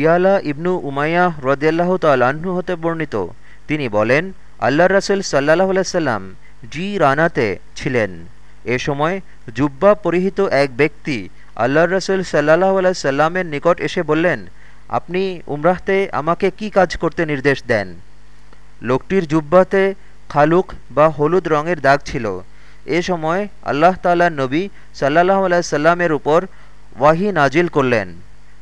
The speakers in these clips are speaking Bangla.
ইয়ালা ইবনু উমাইয়া রদিয়াল্লাহ তাল্লাহ্ন হতে বর্ণিত। তিনি বলেন আল্লাহ রাসুল সাল্লাহ সাল্লাম জি রানাতে ছিলেন। এ সময় জুব্বা পরিহিত এক ব্যক্তি আল্লাহ রসুল সাল্লাহ সাল্লামের নিকট এসে বললেন, আপনি উমরাহতে আমাকে কি কাজ করতে নির্দেশ দেন? লোকটির জুব্বাতে খালুক বা হলুদ রঙের দাগ ছিল। এ সময় আল্লাহ তাল্লাহ নবী সাল্লাহ সাল্লামের উপর ওয়াহি নাজিল করলেন।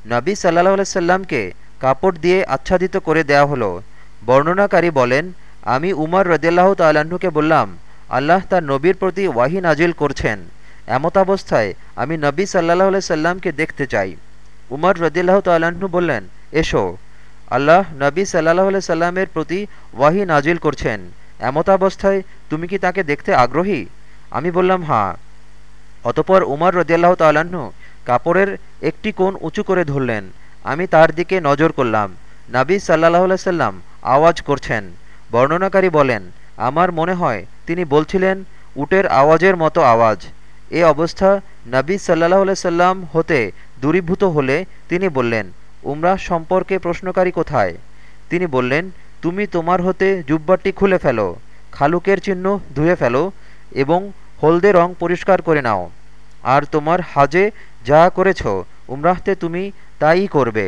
নবী সাল্লাহ সাল্লামকে কাপড় দিয়ে আচ্ছাদিত করে দেয়া হলো। বর্ণনাকারী বলেন, আমি উমর রদিয়াল্লাহ তাল্লাহ্নকে বললাম, আল্লাহ তার নবীর প্রতি ওয়াহি নাজিল করছেন। এমতাবস্থায় আমি নবী সাল্লাহ সাল্লামকে দেখতে চাই। উমর রদিল্লাহ তাল্লাহ্ন বললেন, এসো। আল্লাহ নবী সাল্লাহ সাল্লামের প্রতি ওয়াহি নাজিল করছেন। এমতাবস্থায় তুমি কি তাকে দেখতে আগ্রহী? আমি বললাম হাঁ অতপর উমর রদিয়াল্লাহ তাল্লাহ্ন কাপড়ের একটি কোণ উঁচু করে ধরলেন। আমি তার দিকে নজর করলাম। নাবী সাল্লাহ সাল্লাম আওয়াজ করছেন। বর্ণনাকারী বলেন, আমার মনে হয় তিনি বলছিলেন, উটের আওয়াজের মতো আওয়াজ। এ অবস্থা নবী সাল্লাহ সাল্লাম হতে দূরীভূত হলে তিনি বললেন উমরাহ সম্পর্কে প্রশ্নকারী কোথায়? তিনি বললেন, তুমি তোমার হতে জুব্বাটি খুলে ফেলো, খালুকের চিহ্ন ধুয়ে ফেলো এবং হলদে রং পরিষ্কার করে নাও। আর তোমার হাজে যা করেছ উমরাহতে তুমি তাই করবে।